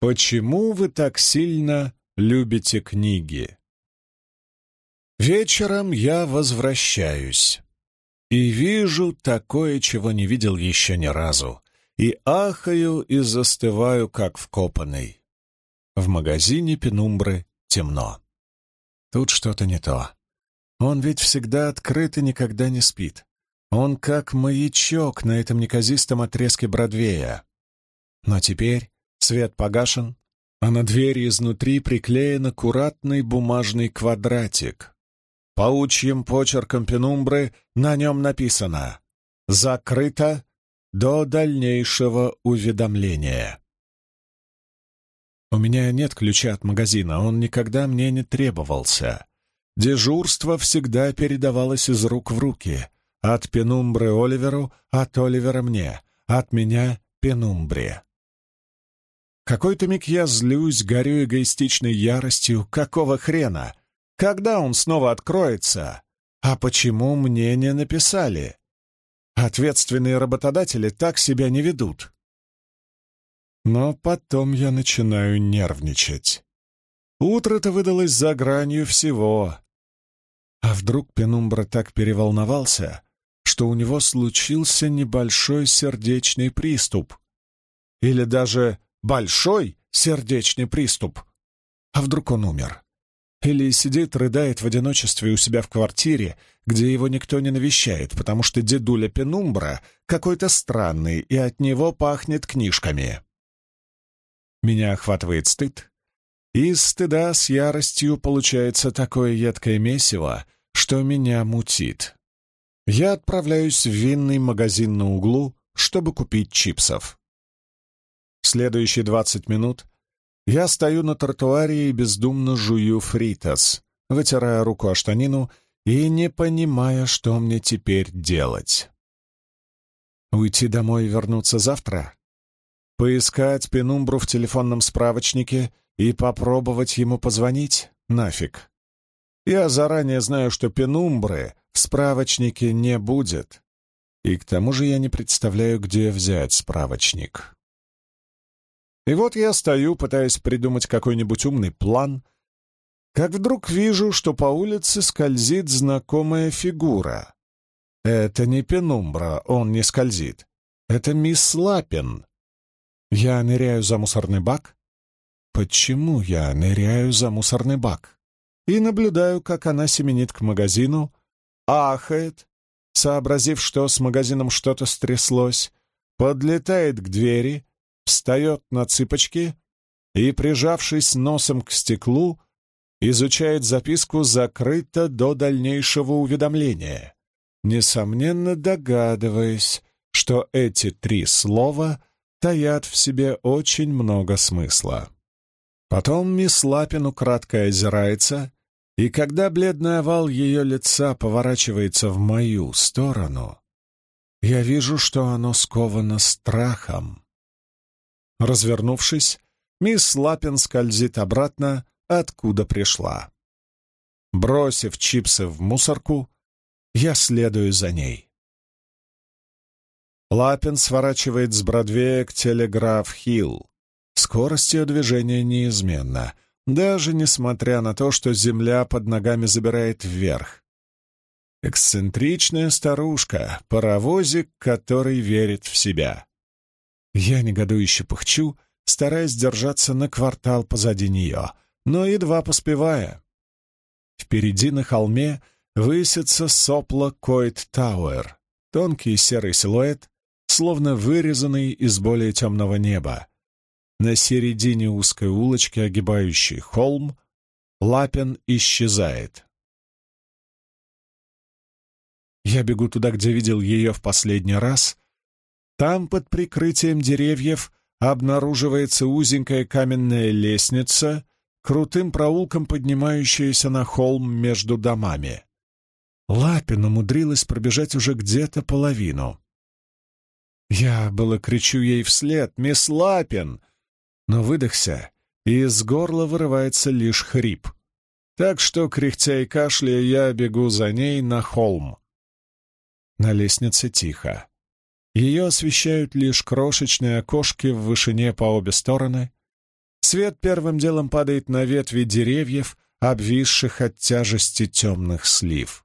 Почему вы так сильно любите книги? Вечером я возвращаюсь и вижу такое, чего не видел еще ни разу, и ахаю и застываю, как вкопанный. В магазине пенумбры темно. Тут что-то не то. Он ведь всегда открыт и никогда не спит. Он как маячок на этом неказистом отрезке Бродвея. Но теперь свет погашен, а на двери изнутри приклеен аккуратный бумажный квадратик. Паучьим почерком пенумбры на нем написано «Закрыто до дальнейшего уведомления». У меня нет ключа от магазина, он никогда мне не требовался. Дежурство всегда передавалось из рук в руки. От Пенумбры Оливеру, от Оливера мне, от меня Пенумбре. Какой-то миг я злюсь, горю эгоистичной яростью. Какого хрена? Когда он снова откроется? А почему мне не написали? Ответственные работодатели так себя не ведут. Но потом я начинаю нервничать. Утро-то выдалось за гранью всего. А вдруг Пенумбра так переволновался, что у него случился небольшой сердечный приступ? Или даже большой сердечный приступ? А вдруг он умер? Или сидит, рыдает в одиночестве у себя в квартире, где его никто не навещает, потому что дедуля Пенумбра какой-то странный, и от него пахнет книжками. Меня охватывает стыд. И из стыда с яростью получается такое едкое месиво, что меня мутит. Я отправляюсь в винный магазин на углу, чтобы купить чипсов. Следующие двадцать минут я стою на тротуаре и бездумно жую фритас, вытирая руку о штанину и не понимая, что мне теперь делать. Уйти домой и вернуться завтра? Поискать Пенумбру в телефонном справочнике и попробовать ему позвонить? Нафиг. Я заранее знаю, что Пенумбры в справочнике не будет. И к тому же я не представляю, где взять справочник. И вот я стою, пытаясь придумать какой-нибудь умный план, как вдруг вижу, что по улице скользит знакомая фигура. Это не Пенумбра, он не скользит. Это мисс Лапин. Я ныряю за мусорный бак. Почему я ныряю за мусорный бак? И наблюдаю, как она семенит к магазину, ахает, сообразив, что с магазином что-то стряслось, подлетает к двери, встает на цыпочки и, прижавшись носом к стеклу, изучает записку «Закрыто до дальнейшего уведомления», несомненно догадываясь, что эти три слова таят в себе очень много смысла. Потом мисс Лапин украдко озирается, и когда бледный овал ее лица поворачивается в мою сторону, я вижу, что оно сковано страхом. Развернувшись, мисс Лапин скользит обратно, откуда пришла. Бросив чипсы в мусорку, я следую за ней. Лапин сворачивает с Бродвея к Телеграф-Хилл. Скорость ее движения неизменна, даже несмотря на то, что земля под ногами забирает вверх. Эксцентричная старушка, паровозик, который верит в себя. Я негодующе пыхчу, стараясь держаться на квартал позади нее, но едва поспевая. Впереди на холме высится сопло Койт Тауэр, тонкий серый силуэт, словно вырезанный из более темного неба. На середине узкой улочки, огибающей холм, Лапин исчезает. Я бегу туда, где видел ее в последний раз. Там, под прикрытием деревьев, обнаруживается узенькая каменная лестница, крутым проулком поднимающаяся на холм между домами. Лапин умудрилась пробежать уже где-то половину. Я было кричу ей вслед «Мисс Лапин!», но выдохся, и из горла вырывается лишь хрип. Так что, кряхтя и кашляя, я бегу за ней на холм. На лестнице тихо. Ее освещают лишь крошечные окошки в вышине по обе стороны. Свет первым делом падает на ветви деревьев, обвисших от тяжести темных слив.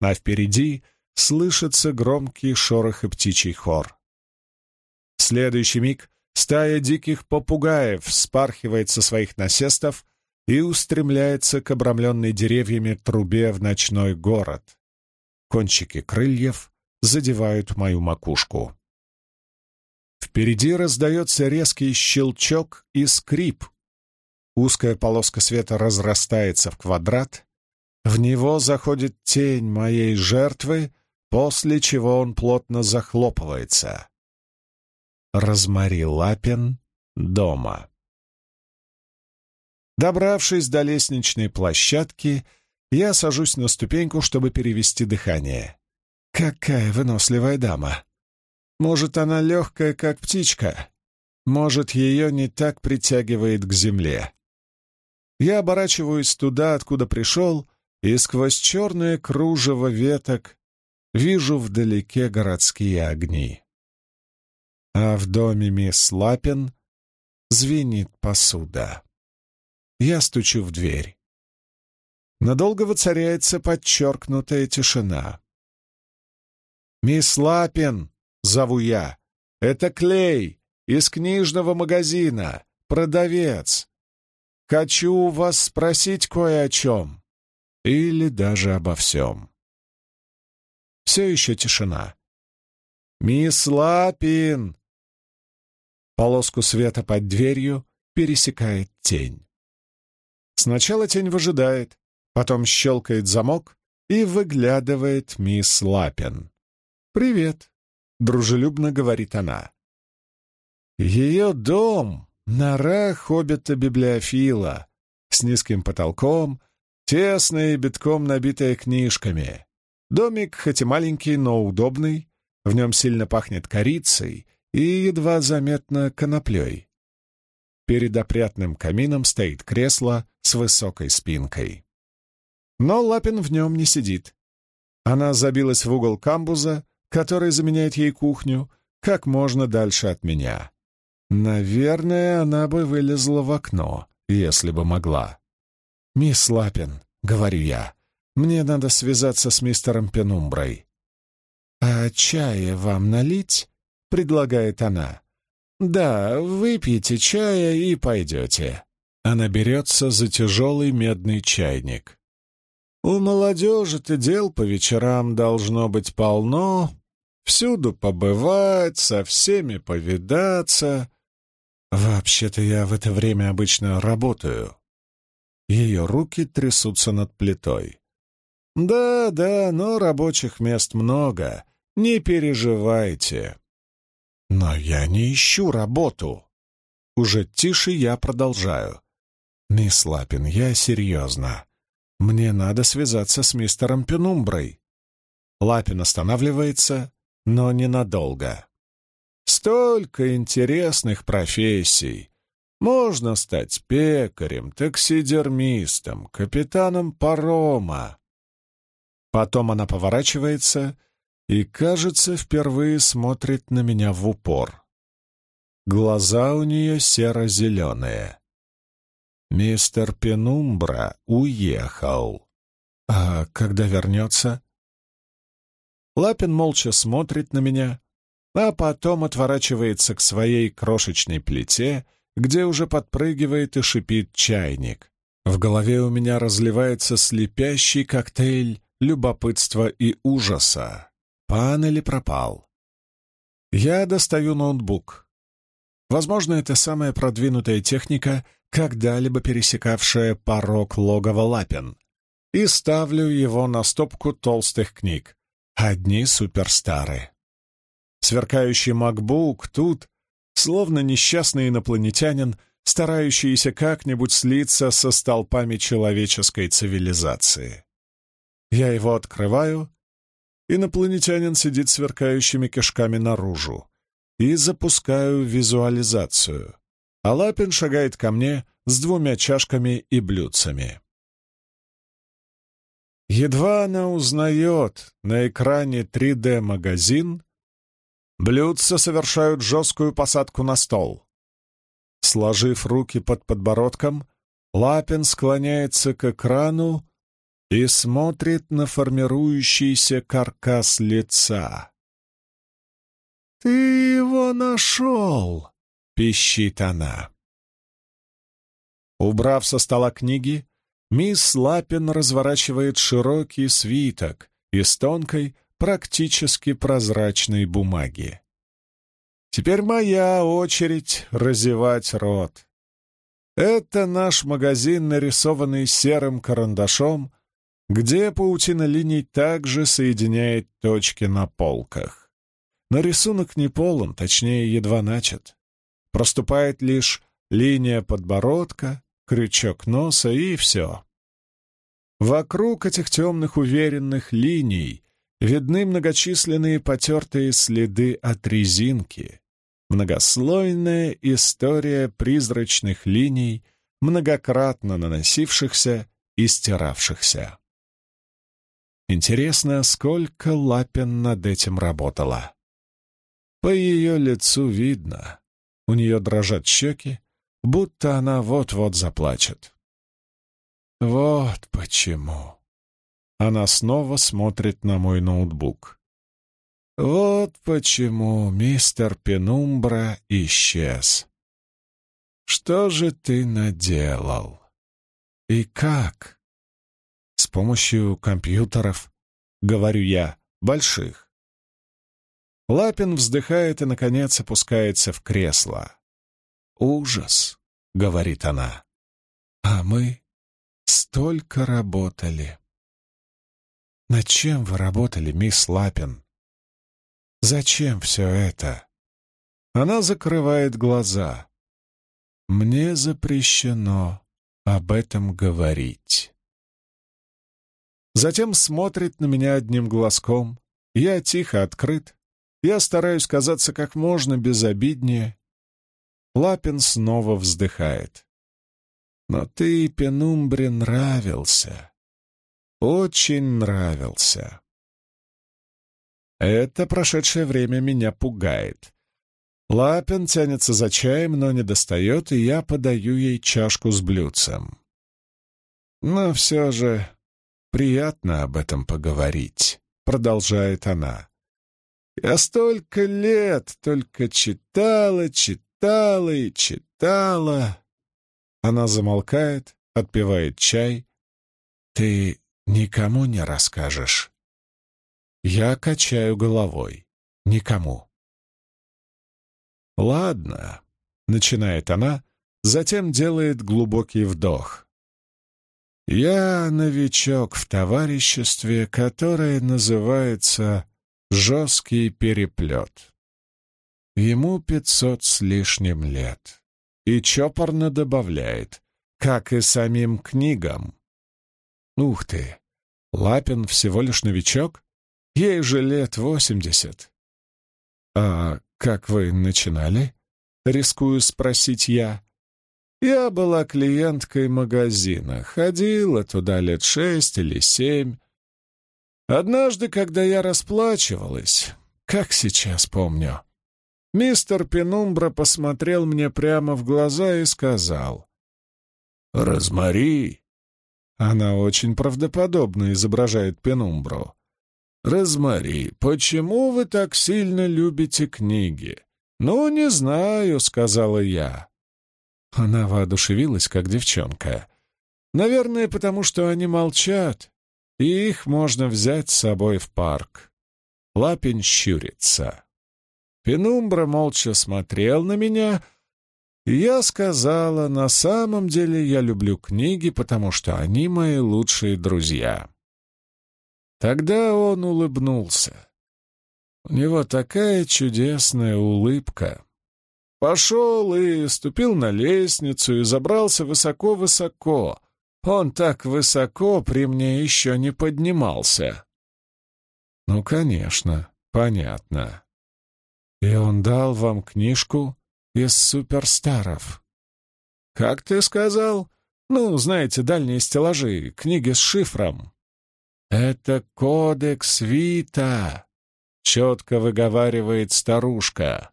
А впереди слышится громкий шорох и птичий хор. В следующий миг стая диких попугаев вспархивает со своих насестов и устремляется к обрамленной деревьями трубе в ночной город. Кончики крыльев задевают мою макушку. Впереди раздается резкий щелчок и скрип. Узкая полоска света разрастается в квадрат. В него заходит тень моей жертвы, после чего он плотно захлопывается. Розмари Лапин дома. Добравшись до лестничной площадки, я сажусь на ступеньку, чтобы перевести дыхание. Какая выносливая дама! Может, она легкая, как птичка. Может, ее не так притягивает к земле. Я оборачиваюсь туда, откуда пришел, и сквозь черное кружево веток вижу вдалеке городские огни. А в доме мисс Лапин звенит посуда. Я стучу в дверь. Надолго воцаряется подчеркнутая тишина. «Мисс Лапин!» — зову я. «Это Клей из книжного магазина, продавец. Хочу вас спросить кое о чем. Или даже обо всем». Все еще тишина. «Мисс Лапин!» Полоску света под дверью пересекает тень. Сначала тень выжидает, потом щелкает замок и выглядывает мисс Лапин. «Привет», — дружелюбно говорит она. Ее дом — нора хоббита-библиофила с низким потолком, тесная и битком набитая книжками. Домик хоть и маленький, но удобный, в нем сильно пахнет корицей и едва заметно коноплей. Перед опрятным камином стоит кресло с высокой спинкой. Но Лапин в нем не сидит. Она забилась в угол камбуза, который заменяет ей кухню, как можно дальше от меня. Наверное, она бы вылезла в окно, если бы могла. «Мисс Лапин», — говорю я, — «мне надо связаться с мистером Пенумброй». «А чая вам налить?» — предлагает она. «Да, выпейте чая и пойдете». Она берется за тяжелый медный чайник. «У молодежи-то дел по вечерам должно быть полно. Всюду побывать, со всеми повидаться. Вообще-то я в это время обычно работаю». Ее руки трясутся над плитой. «Да, да, но рабочих мест много. Не переживайте. Но я не ищу работу. Уже тише я продолжаю. Мисс Лапин, я серьезно. Мне надо связаться с мистером Пенумброй. Лапин останавливается, но ненадолго. Столько интересных профессий. Можно стать пекарем, таксидермистом, капитаном парома. Потом она поворачивается и, кажется, впервые смотрит на меня в упор. Глаза у нее серо-зеленые. Мистер Пенумбра уехал. А когда вернется? Лапин молча смотрит на меня, а потом отворачивается к своей крошечной плите, где уже подпрыгивает и шипит чайник. В голове у меня разливается слепящий коктейль любопытства и ужаса. Пан или пропал? Я достаю ноутбук. Возможно, это самая продвинутая техника, когда-либо пересекавшая порог логова Лапин, и ставлю его на стопку толстых книг. Одни суперстары. Сверкающий MacBook тут, словно несчастный инопланетянин, старающийся как-нибудь слиться со столпами человеческой цивилизации. Я его открываю Инопланетянин сидит сверкающими кишками наружу. И запускаю визуализацию. А Лапин шагает ко мне с двумя чашками и блюдцами. Едва она узнает на экране 3D-магазин, блюдца совершают жесткую посадку на стол. Сложив руки под подбородком, Лапин склоняется к экрану и смотрит на формирующийся каркас лица. «Ты его нашел!» — пищит она. Убрав со стола книги, мисс Лапин разворачивает широкий свиток из тонкой, практически прозрачной бумаги. Теперь моя очередь разевать рот. Это наш магазин, нарисованный серым карандашом, где паутина линий также соединяет точки на полках. Но рисунок не полон, точнее, едва начат. Проступает лишь линия подбородка, крючок носа и все. Вокруг этих темных уверенных линий видны многочисленные потертые следы от резинки, многослойная история призрачных линий, многократно наносившихся и стиравшихся. Интересно, сколько Лапин над этим работала. По ее лицу видно, у нее дрожат щеки, будто она вот-вот заплачет. Вот почему. Она снова смотрит на мой ноутбук. Вот почему мистер Пенумбра исчез. Что же ты наделал? И как? С помощью компьютеров, говорю я, больших. Лапин вздыхает и, наконец, опускается в кресло. «Ужас», — говорит она. «А мы столько работали». «Над чем вы работали, мисс Лапин?» «Зачем все это?» Она закрывает глаза. «Мне запрещено об этом говорить». Затем смотрит на меня одним глазком. Я тихо открыт. Я стараюсь казаться как можно безобиднее. Лапин снова вздыхает. «Но ты, Пенумбре, нравился очень нравился. Это прошедшее время меня пугает. Лапин тянется за чаем, но не достает, и я подаю ей чашку с блюдцем. Но все же приятно об этом поговорить, продолжает она. Я столько лет только читала, читала и читала. Она замолкает, отпивает чай. Ты Никому не расскажешь. Я качаю головой. Никому. Ладно, начинает она, затем делает глубокий вдох. Я новичок в товариществе, которое называется «жесткий переплет». Ему пятьсот с лишним лет. И чопорно добавляет, как и самим книгам. Ух ты! Лапин всего лишь новичок? Ей же лет восемьдесят. «А как вы начинали?» — рискую спросить я. «Я была клиенткой магазина, ходила туда лет шесть или семь. Однажды, когда я расплачивалась, как сейчас помню, мистер Пенумбра посмотрел мне прямо в глаза и сказал, «Розмари, она очень правдоподобно изображает Пенумбру. «Розмари, почему вы так сильно любите книги?» «Ну, не знаю», — сказала я. Она воодушевилась, как девчонка. «Наверное, потому что они молчат, и их можно взять с собой в парк». Лапень щурится. Пенумбра молча смотрел на меня — я сказала, на самом деле я люблю книги, потому что они мои лучшие друзья. Тогда он улыбнулся. У него такая чудесная улыбка. Пошел и ступил на лестницу и забрался высоко-высоко. Он так высоко при мне еще не поднимался. Ну, конечно, понятно. И он дал вам книжку из суперстаров. «Как ты сказал? Ну, знаете, дальние стеллажи, книги с шифром». «Это кодекс Вита», — четко выговаривает старушка.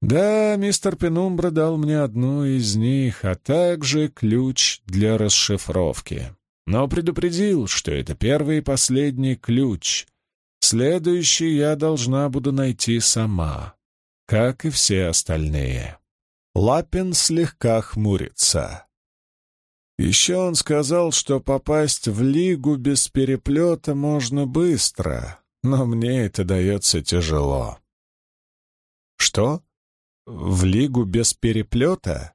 Да, мистер Пенумбра дал мне одну из них, а также ключ для расшифровки. Но предупредил, что это первый и последний ключ. Следующий я должна буду найти сама, как и все остальные. Лапин слегка хмурится. Еще он сказал, что попасть в Лигу без переплета можно быстро, но мне это дается тяжело. Что? В Лигу без переплета?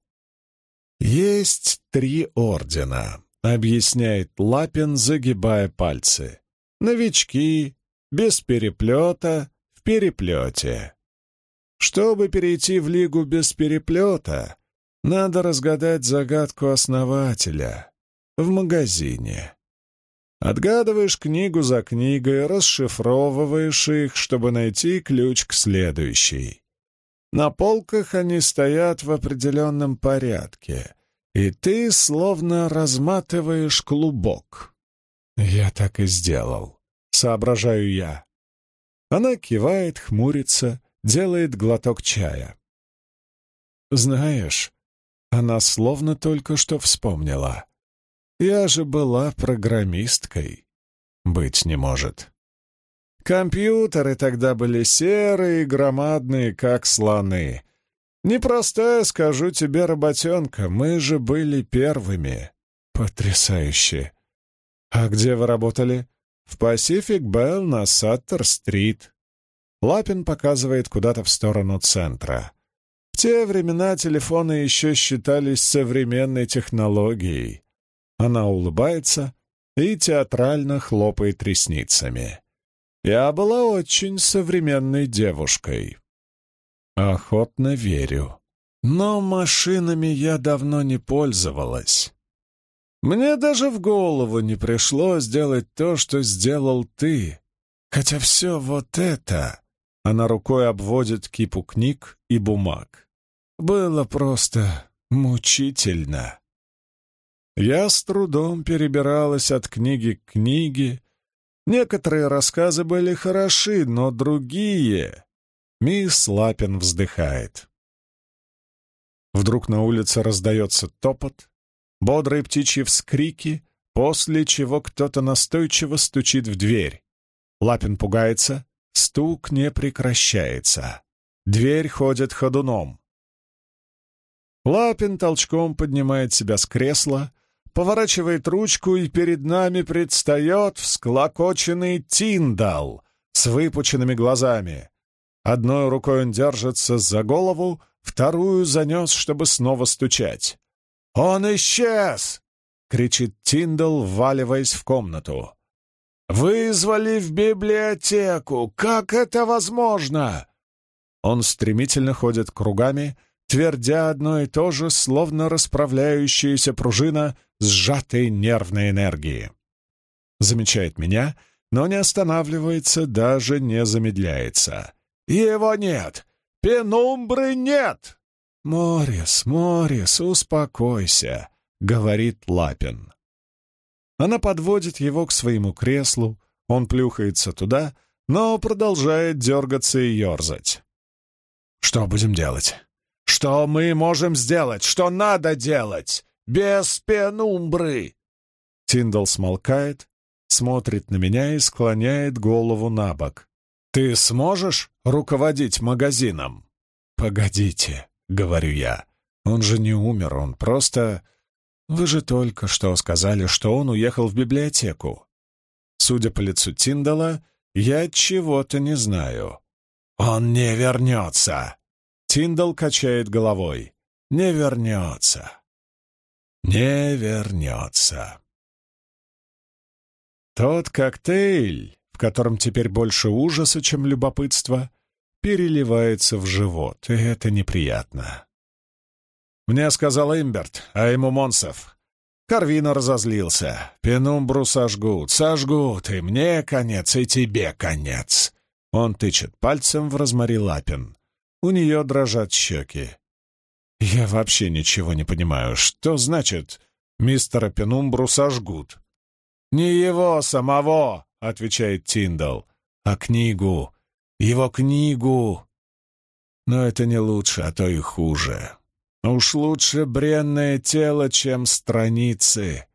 Есть три ордена, объясняет Лапин, загибая пальцы. Новички, без переплета, в переплете. Чтобы перейти в Лигу без переплета, надо разгадать загадку основателя в магазине. Отгадываешь книгу за книгой, расшифровываешь их, чтобы найти ключ к следующей. На полках они стоят в определенном порядке, и ты словно разматываешь клубок. Я так и сделал, соображаю я. Она кивает, хмурится, делает глоток чая. Знаешь, она словно только что вспомнила. Я же была программисткой. Быть не может. Компьютеры тогда были серые громадные, как слоны. Непростая, скажу тебе, работенка, мы же были первыми. Потрясающе. А где вы работали? В Pacific Bell на Саттер-стрит. Лапин показывает куда-то в сторону центра. В те времена телефоны еще считались современной технологией. Она улыбается и театрально хлопает ресницами. Я была очень современной девушкой. Охотно верю. Но машинами я давно не пользовалась. Мне даже в голову не пришло сделать то, что сделал ты. Хотя все вот это... Она рукой обводит кипу книг и бумаг. Было просто мучительно. Я с трудом перебиралась от книги к книге. Некоторые рассказы были хороши, но другие... Мисс Лапин вздыхает. Вдруг на улице раздается топот, бодрые птичьи вскрики, после чего кто-то настойчиво стучит в дверь. Лапин пугается, стук не прекращается. Дверь ходит ходуном. Лапин толчком поднимает себя с кресла, поворачивает ручку, и перед нами предстает всклокоченный Тиндал с выпученными глазами. Одной рукой он держится за голову, вторую занес, чтобы снова стучать. «Он исчез!» — кричит Тиндал, вваливаясь в комнату. «Вызвали в библиотеку! Как это возможно?» Он стремительно ходит кругами, — твердя одно и то же, словно расправляющаяся пружина сжатой нервной энергии. Замечает меня, но не останавливается, даже не замедляется. «Его нет! Пенумбры нет!» «Морис, Морис, успокойся», — говорит Лапин. Она подводит его к своему креслу, он плюхается туда, но продолжает дергаться и ерзать. «Что будем делать? Что мы можем сделать? Что надо делать? Без пенумбры!» Тиндал смолкает, смотрит на меня и склоняет голову на бок. «Ты сможешь руководить магазином?» «Погодите», — говорю я. «Он же не умер, он просто...» «Вы же только что сказали, что он уехал в библиотеку». Судя по лицу Тиндала, я чего-то не знаю. «Он не вернется!» Тиндал качает головой. «Не вернется. Не вернется». Тот коктейль, в котором теперь больше ужаса, чем любопытства, переливается в живот, и это неприятно. Мне сказал Имберт, а ему Монсов. Карвина разозлился. Пенумбру сожгут, сожгут, и мне конец, и тебе конец. Он тычет пальцем в Розмари Лапин. У нее дрожат щеки. Я вообще ничего не понимаю. Что значит «мистера Пенумбру сожгут»? «Не его самого», — отвечает Тиндал, — «а книгу, его книгу». Но это не лучше, а то и хуже. Уж лучше бренное тело, чем страницы.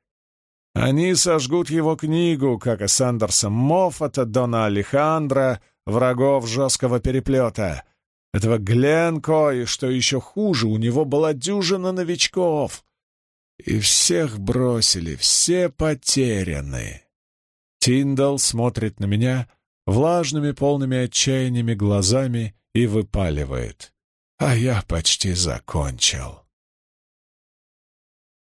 Они сожгут его книгу, как и Сандерса Моффата, Дона Алехандро, врагов жесткого переплета. Этого Гленко, и что еще хуже, у него была дюжина новичков. И всех бросили, все потеряны. Тиндал смотрит на меня влажными, полными отчаяниями глазами и выпаливает. А я почти закончил.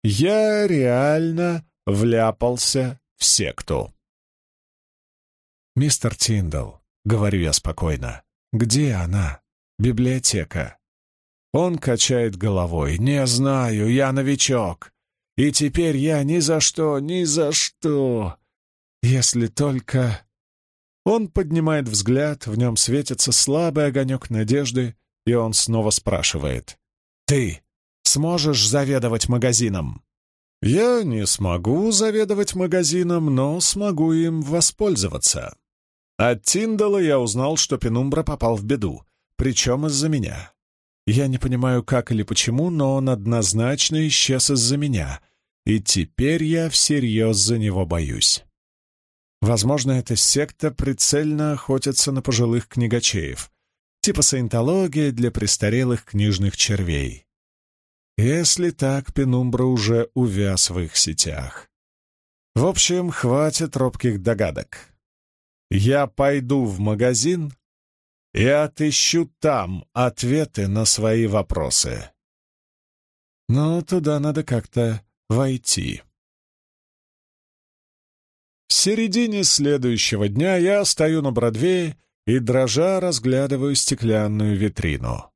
Я реально вляпался в секту. «Мистер Тиндал», — говорю я спокойно, — «где она? Библиотека?» Он качает головой. «Не знаю, я новичок. И теперь я ни за что, ни за что. Если только...» Он поднимает взгляд, в нем светится слабый огонек надежды, и он снова спрашивает. «Ты сможешь заведовать магазином?» «Я не смогу заведовать магазином, но смогу им воспользоваться». От Тиндала я узнал, что Пенумбра попал в беду, причем из-за меня. Я не понимаю, как или почему, но он однозначно исчез из-за меня, и теперь я всерьез за него боюсь. Возможно, эта секта прицельно охотится на пожилых книгачеев, типа саентология для престарелых книжных червей. Если так, Пенумбра уже увяз в их сетях. В общем, хватит робких догадок. Я пойду в магазин и отыщу там ответы на свои вопросы. Но туда надо как-то войти. В середине следующего дня я стою на Бродвее и, дрожа, разглядываю стеклянную витрину.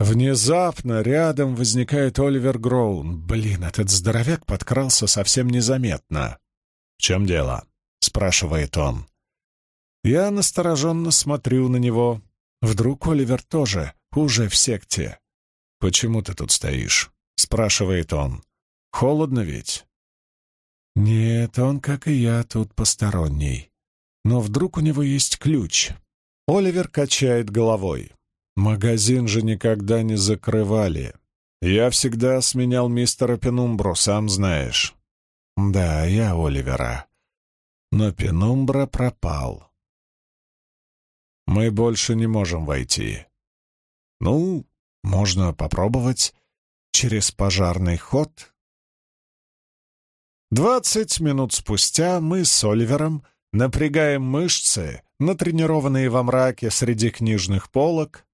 Внезапно рядом возникает Оливер Гроун. Блин, этот здоровяк подкрался совсем незаметно. «В чем дело?» — спрашивает он. Я настороженно смотрю на него. Вдруг Оливер тоже уже в секте. «Почему ты тут стоишь?» — спрашивает он. «Холодно ведь?» Нет, он, как и я, тут посторонний. Но вдруг у него есть ключ. Оливер качает головой. Магазин же никогда не закрывали. Я всегда сменял мистера Пенумбру, сам знаешь. Да, я Оливера. Но Пенумбра пропал. Мы больше не можем войти. Ну, можно попробовать через пожарный ход. Двадцать минут спустя мы с Оливером напрягаем мышцы, натренированные во мраке среди книжных полок.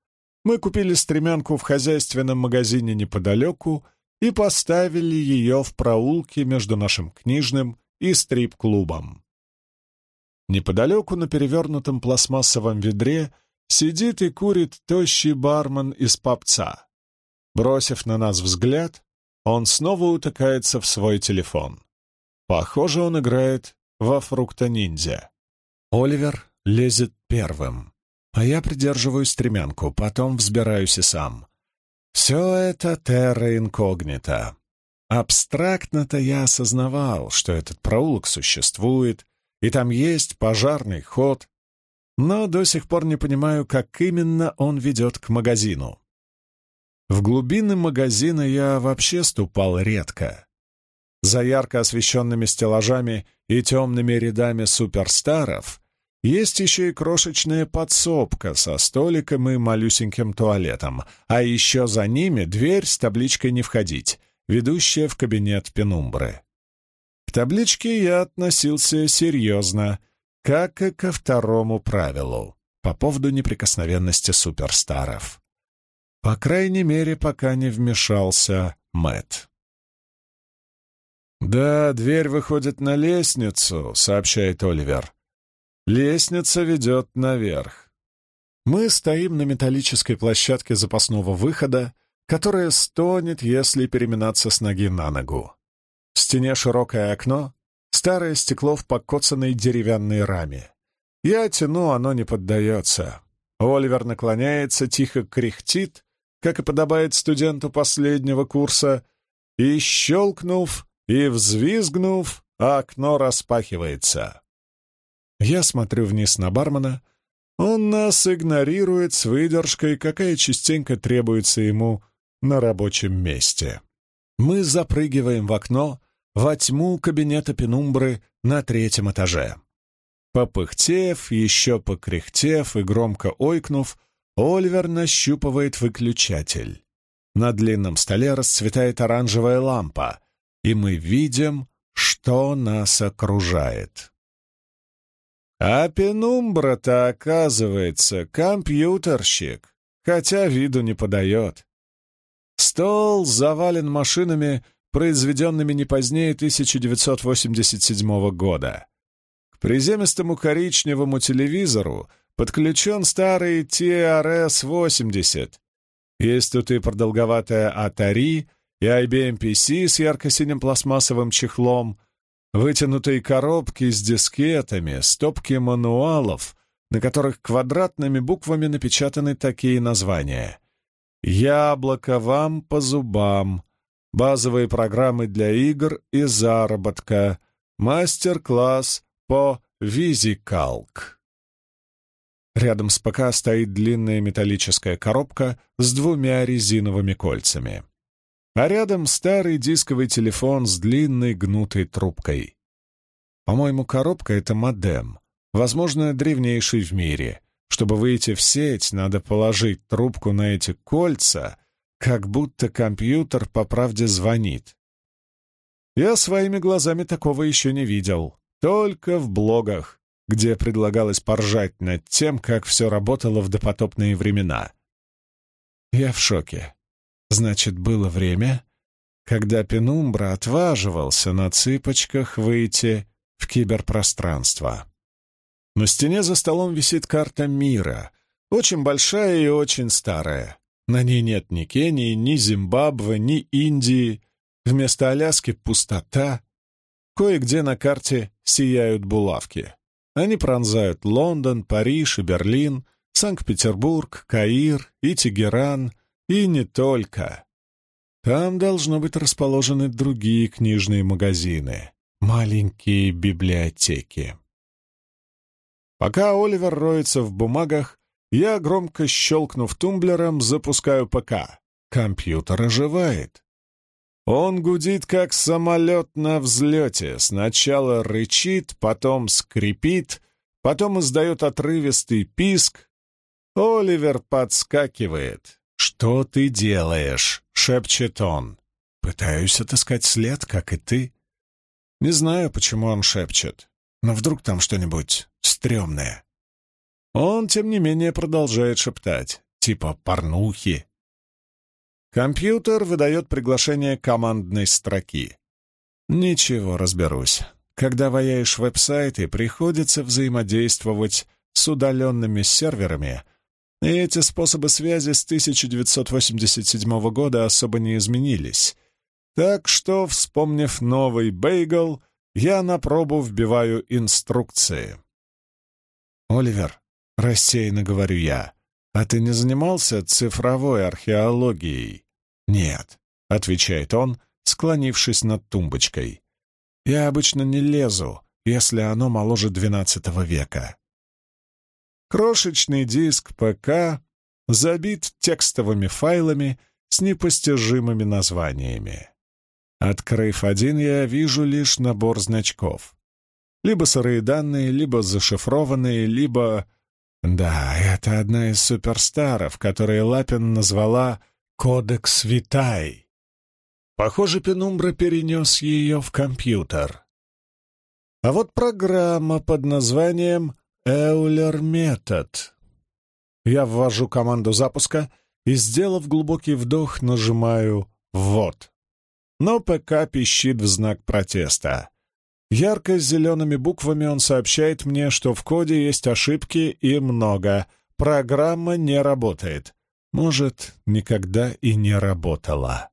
Мы купили стремянку в хозяйственном магазине неподалеку и поставили ее в проулке между нашим книжным и стрип-клубом. Неподалеку на перевернутом пластмассовом ведре сидит и курит тощий бармен из попца. Бросив на нас взгляд, он снова утыкается в свой телефон. Похоже, он играет во фрукта-ниндзя. Оливер лезет первым, а я придерживаю стремянку, потом взбираюсь и сам. Все это терра инкогнита. Абстрактно-то я осознавал, что этот проулок существует, и там есть пожарный ход, но до сих пор не понимаю, как именно он ведет к магазину. В глубины магазина я вообще ступал редко. За ярко освещенными стеллажами и темными рядами суперстаров есть еще и крошечная подсобка со столиком и малюсеньким туалетом, а еще за ними дверь с табличкой «Не входить», ведущая в кабинет Пенумбры. К табличке я относился серьезно, как и ко второму правилу по поводу неприкосновенности суперстаров. По крайней мере, пока не вмешался Мэтт. «Да, дверь выходит на лестницу», — сообщает Оливер. «Лестница ведет наверх. Мы стоим на металлической площадке запасного выхода, которая стонет, если переминаться с ноги на ногу. В стене широкое окно, старое стекло в покоцанной деревянной раме. Я тяну, оно не поддается. Оливер наклоняется, тихо кряхтит, как и подобает студенту последнего курса, и, щелкнув, и, взвизгнув, окно распахивается. Я смотрю вниз на бармена, Он нас игнорирует с выдержкой, какая частенько требуется ему на рабочем месте. Мы запрыгиваем в окно во тьму кабинета пенумбры на третьем этаже. Попыхтев, еще покряхтев и громко ойкнув, Оливер нащупывает выключатель. На длинном столе расцветает оранжевая лампа, и мы видим, что нас окружает. А Пенумбра-то, оказывается, компьютерщик, хотя виду не подает. Стол завален машинами, произведенными не позднее 1987 года. К приземистому коричневому телевизору подключен старый TRS-80. Есть тут и продолговатая Atari, и IBM PC с ярко-синим пластмассовым чехлом, вытянутые коробки с дискетами, стопки мануалов, на которых квадратными буквами напечатаны такие названия. «Яблоко вам по зубам», базовые программы для игр и заработка, мастер-класс по визикалк. Рядом с ПК стоит длинная металлическая коробка с двумя резиновыми кольцами. А рядом старый дисковый телефон с длинной гнутой трубкой. По-моему, коробка — это модем, возможно, древнейший в мире. Чтобы выйти в сеть, надо положить трубку на эти кольца, как будто компьютер по правде звонит. Я своими глазами такого еще не видел, только в блогах где предлагалось поржать над тем, как все работало в допотопные времена. Я в шоке. Значит, было время, когда Пенумбра отваживался на цыпочках выйти в киберпространство. На стене за столом висит карта мира, очень большая и очень старая. На ней нет ни Кении, ни Зимбабве, ни Индии. Вместо Аляски пустота. Кое-где на карте сияют булавки. Они пронзают Лондон, Париж и Берлин, Санкт-Петербург, Каир и Тегеран, и не только. Там должно быть расположены другие книжные магазины, маленькие библиотеки. Пока Оливер роется в бумагах, я, громко щелкнув тумблером, запускаю ПК. Компьютер оживает. Он гудит, как самолет на взлете. Сначала рычит, потом скрипит, потом издает отрывистый писк. Оливер подскакивает. «Что ты делаешь?» — шепчет он. «Пытаюсь отыскать след, как и ты». Не знаю, почему он шепчет, но вдруг там что-нибудь стрёмное. Он, тем не менее, продолжает шептать, типа порнухи Компьютер выдает приглашение командной строки. Ничего, разберусь. Когда ваяешь веб-сайты, приходится взаимодействовать с удаленными серверами, и эти способы связи с 1987 года особо не изменились. Так что, вспомнив новый бейгл, я на пробу вбиваю инструкции. «Оливер», — рассеянно говорю я, — «а ты не занимался цифровой археологией?» «Нет», — отвечает он, склонившись над тумбочкой. «Я обычно не лезу, если оно моложе XII века». Крошечный диск ПК забит текстовыми файлами с непостижимыми названиями. Открыв один, я вижу лишь набор значков. Либо сырые данные, либо зашифрованные, либо... Да, это одна из суперстаров, которые Лапин назвала Кодекс Витай. Похоже, Пенумбра перенес ее в компьютер. А вот программа под названием Эулер Метод. Я ввожу команду запуска и, сделав глубокий вдох, нажимаю «Ввод». Но ПК пищит в знак протеста. Ярко-зелеными буквами он сообщает мне, что в коде есть ошибки и много. Программа не работает. Может, никогда и не работала.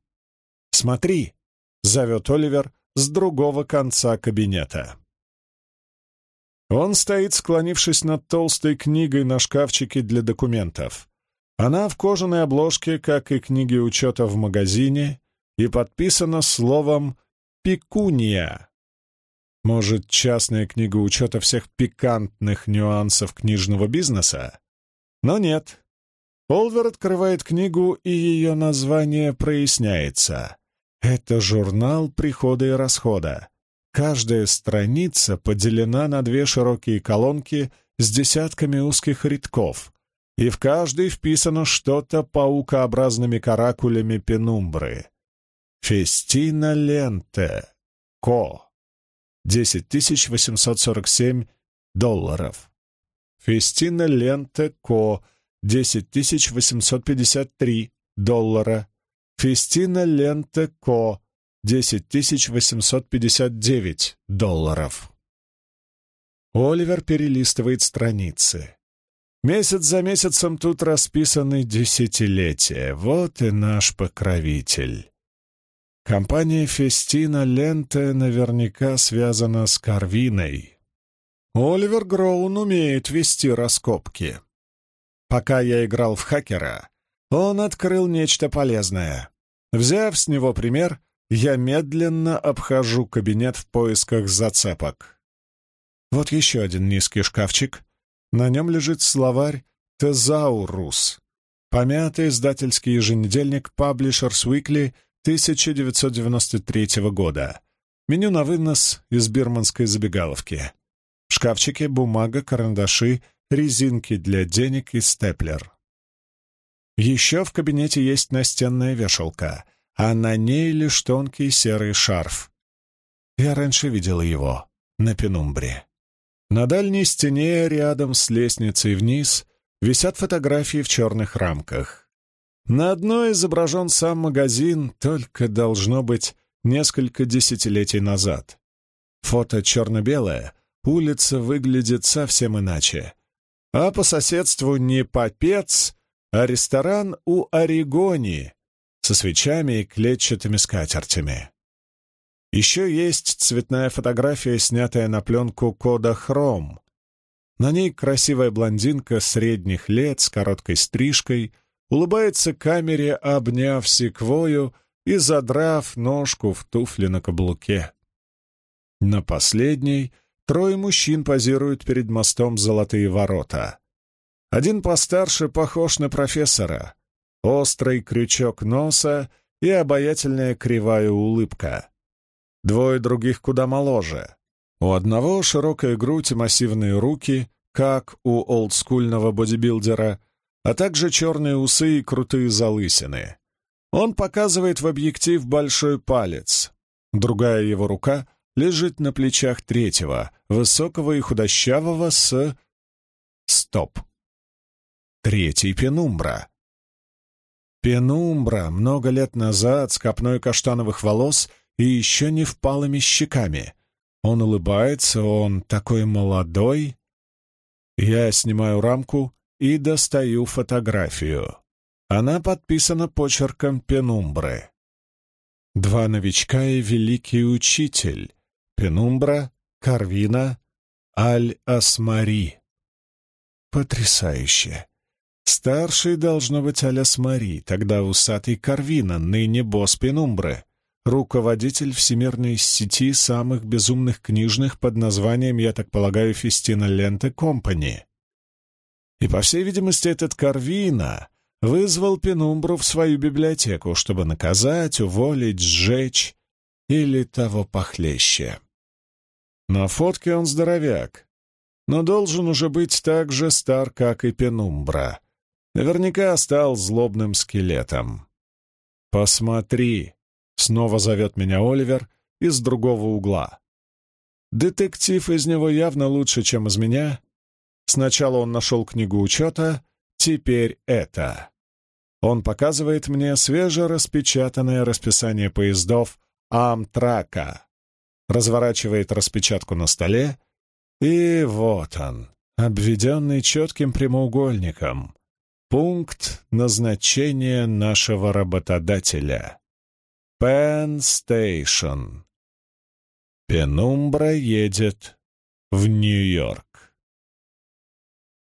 «Смотри!» — зовет Оливер с другого конца кабинета. Он стоит, склонившись над толстой книгой на шкафчике для документов. Она в кожаной обложке, как и книги учета в магазине, и подписана словом «Пекуния». Может, частная книга учета всех пикантных нюансов книжного бизнеса? Но нет. Олвер открывает книгу, и ее название проясняется. Это журнал прихода и расхода. Каждая страница поделена на две широкие колонки с десятками узких рядков, и в каждой вписано что-то паукообразными каракулями пенумбры. Фестина ленте. Ко. 10847 долларов. Фестина ленте Ко. 10853 доллара. Фестина ленте Ко. 10859 долларов. Оливер перелистывает страницы. Месяц за месяцем тут расписаны десятилетия. Вот и наш покровитель. Компания «Фестина Ленте» наверняка связана с Карвиной. Оливер Гроун умеет вести раскопки. Пока я играл в хакера, он открыл нечто полезное. Взяв с него пример, я медленно обхожу кабинет в поисках зацепок. Вот еще один низкий шкафчик. На нем лежит словарь «Тезаурус», помятый издательский еженедельник Publishers Weekly 1993 года. Меню на вынос из бирманской забегаловки. В шкафчике бумага, карандаши, резинки для денег и степлер. Еще в кабинете есть настенная вешалка, а на ней лишь тонкий серый шарф. Я раньше видел его на пенумбре. На дальней стене, рядом с лестницей вниз, висят фотографии в черных рамках. На одной изображен сам магазин, только должно быть несколько десятилетий назад. Фото черно-белое, улица выглядит совсем иначе. А по соседству не попец, а ресторан у Орегони со свечами и клетчатыми скатертями. Еще есть цветная фотография, снятая на пленку кода «Хром». На ней красивая блондинка средних лет с короткой стрижкой — улыбается камере, обняв секвою и задрав ножку в туфли на каблуке. На последней трое мужчин позируют перед мостом «Золотые ворота». Один постарше похож на профессора. Острый крючок носа и обаятельная кривая улыбка. Двое других куда моложе. У одного широкая грудь и массивные руки, как у олдскульного бодибилдера, а также черные усы и крутые залысины. Он показывает в объектив большой палец. Другая его рука лежит на плечах третьего, высокого и худощавого с... Стоп. Третий пенумбра. Пенумбра много лет назад с копной каштановых волос и еще не впалыми щеками. Он улыбается, он такой молодой. Я снимаю рамку и достаю фотографию. Она подписана почерком Пенумбры. Два новичка и великий учитель. Пенумбра, Карвина, Аль-Асмари. Потрясающе. Старший должно быть Аль-Асмари, тогда усатый Карвина, ныне босс Пенумбры, руководитель всемирной сети самых безумных книжных под названием, я так полагаю, Фестина Ленте Компани. И, по всей видимости, этот Карвина вызвал Пенумбру в свою библиотеку, чтобы наказать, уволить, сжечь или того похлеще. На фотке он здоровяк, но должен уже быть так же стар, как и Пенумбра. Наверняка стал злобным скелетом. «Посмотри!» — снова зовет меня Оливер из другого угла. Детектив из него явно лучше, чем из меня, Сначала он нашел книгу учета, теперь это. Он показывает мне свежераспечатанное расписание поездов Амтрака, разворачивает распечатку на столе, и вот он, обведенный четким прямоугольником. Пункт назначения нашего работодателя. Пен Стейшн. Пенумбра едет в Нью-Йорк.